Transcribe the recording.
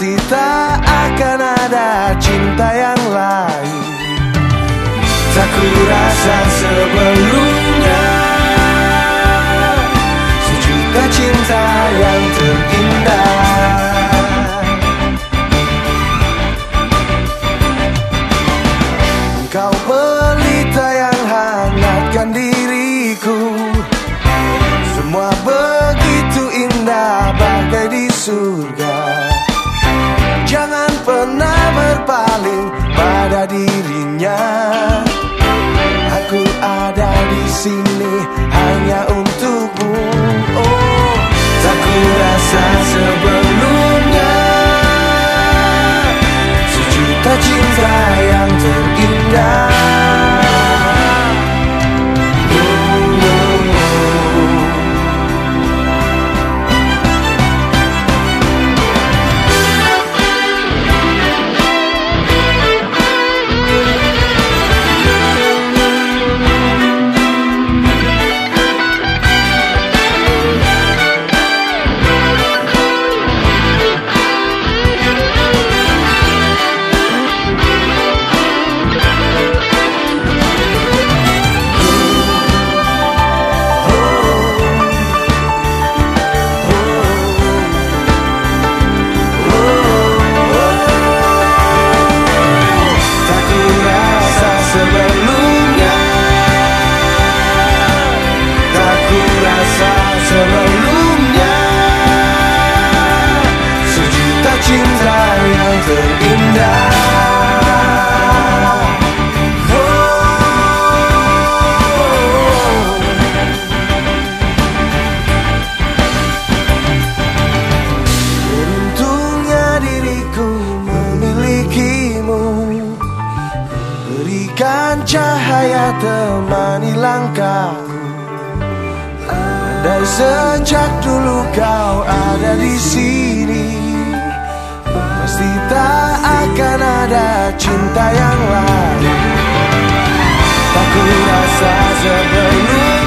Pasti tak akan ada cinta yang lain. Tak ku rasa sebelumnya. Sejuta cinta yang terindah. Kau pelita temani langkahku. Andai sejak dulu kau ada di sini. Pasti tak akan ada cinta yang lain. Tak ku rasa sebelum